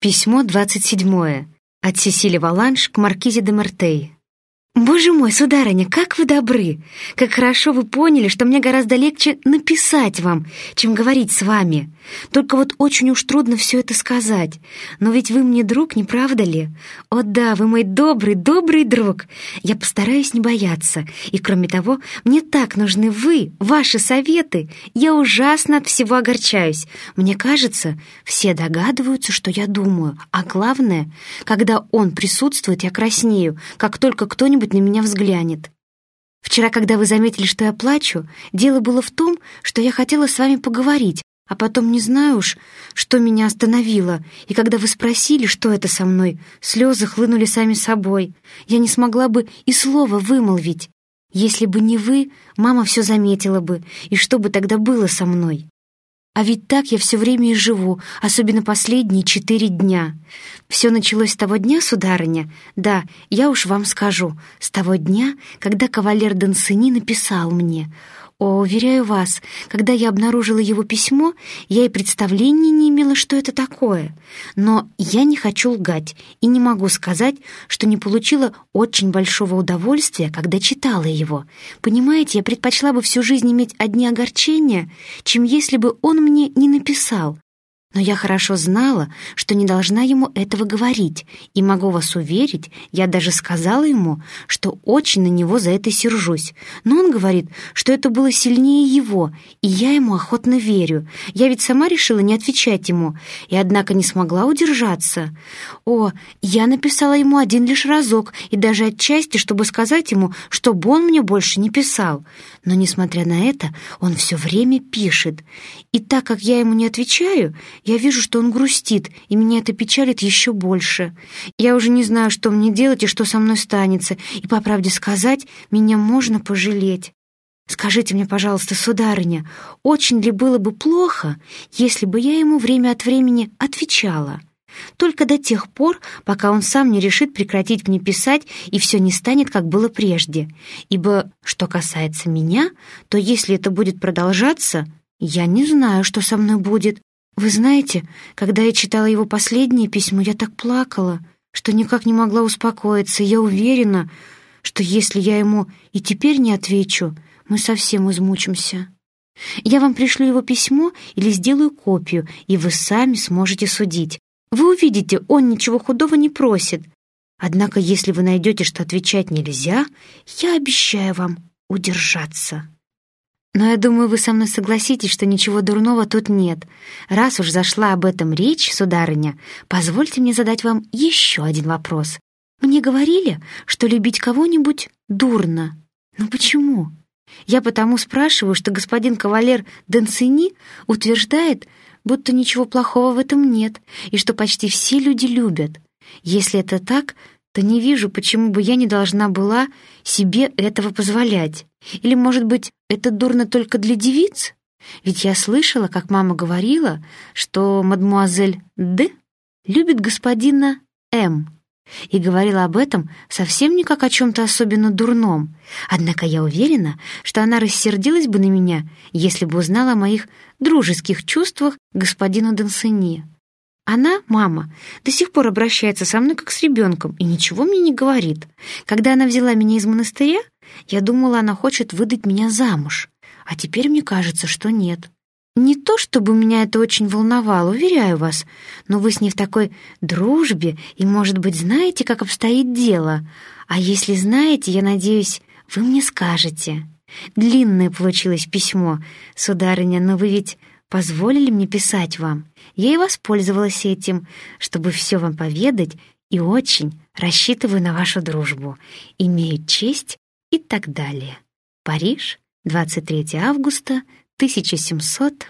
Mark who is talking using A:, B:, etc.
A: Письмо 27. От Сесили Валанш к Маркизе де Мартей. «Боже мой, сударыня, как вы добры! Как хорошо вы поняли, что мне гораздо легче написать вам, чем говорить с вами. Только вот очень уж трудно все это сказать. Но ведь вы мне друг, не правда ли? О да, вы мой добрый, добрый друг. Я постараюсь не бояться. И кроме того, мне так нужны вы, ваши советы. Я ужасно от всего огорчаюсь. Мне кажется, все догадываются, что я думаю. А главное, когда он присутствует, я краснею, как только кто-нибудь кто-нибудь на меня взглянет. Вчера, когда вы заметили, что я плачу, дело было в том, что я хотела с вами поговорить, а потом не знаю уж, что меня остановило, и когда вы спросили, что это со мной, слезы хлынули сами собой. Я не смогла бы и слова вымолвить. Если бы не вы, мама все заметила бы, и что бы тогда было со мной? А ведь так я все время и живу, особенно последние четыре дня. Все началось с того дня, сударыня, да, я уж вам скажу, с того дня, когда кавалер Дансини написал мне — о, уверяю вас, когда я обнаружила его письмо, я и представления не имела, что это такое. Но я не хочу лгать и не могу сказать, что не получила очень большого удовольствия, когда читала его. Понимаете, я предпочла бы всю жизнь иметь одни огорчения, чем если бы он мне не написал. Но я хорошо знала, что не должна ему этого говорить, и могу вас уверить, я даже сказала ему, что очень на него за это сержусь. Но он говорит, что это было сильнее его, и я ему охотно верю. Я ведь сама решила не отвечать ему, и однако не смогла удержаться. О, я написала ему один лишь разок, и даже отчасти, чтобы сказать ему, чтобы он мне больше не писал. Но, несмотря на это, он все время пишет. И так как я ему не отвечаю, я вижу, что он грустит, и меня это печалит еще больше. Я уже не знаю, что мне делать и что со мной станется, и, по правде сказать, меня можно пожалеть. Скажите мне, пожалуйста, сударыня, очень ли было бы плохо, если бы я ему время от времени отвечала? Только до тех пор, пока он сам не решит прекратить мне писать, и все не станет, как было прежде. Ибо, что касается меня, то если это будет продолжаться, я не знаю, что со мной будет. Вы знаете, когда я читала его последнее письмо, я так плакала, что никак не могла успокоиться. Я уверена, что если я ему и теперь не отвечу, мы совсем измучимся. Я вам пришлю его письмо или сделаю копию, и вы сами сможете судить. Вы увидите, он ничего худого не просит. Однако, если вы найдете, что отвечать нельзя, я обещаю вам удержаться. Но я думаю, вы со мной согласитесь, что ничего дурного тут нет. Раз уж зашла об этом речь, сударыня, позвольте мне задать вам еще один вопрос. Мне говорили, что любить кого-нибудь дурно. Но почему? Я потому спрашиваю, что господин кавалер Денцини утверждает, будто ничего плохого в этом нет, и что почти все люди любят. Если это так, то не вижу, почему бы я не должна была себе этого позволять. Или, может быть, это дурно только для девиц? Ведь я слышала, как мама говорила, что мадмуазель Д любит господина М. И говорила об этом совсем не как о чем-то особенно дурном. Однако я уверена, что она рассердилась бы на меня, если бы узнала о моих дружеских чувствах господину Дансени. Она, мама, до сих пор обращается со мной как с ребенком и ничего мне не говорит. Когда она взяла меня из монастыря, я думала, она хочет выдать меня замуж. А теперь мне кажется, что нет. Не то, чтобы меня это очень волновало, уверяю вас, но вы с ней в такой дружбе и, может быть, знаете, как обстоит дело. А если знаете, я надеюсь, вы мне скажете. Длинное получилось письмо, сударыня, но вы ведь позволили мне писать вам. Я и воспользовалась этим, чтобы все вам поведать, и очень рассчитываю на вашу дружбу. Имею честь и так далее. Париж, 23 августа 1700